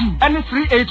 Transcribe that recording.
and 381.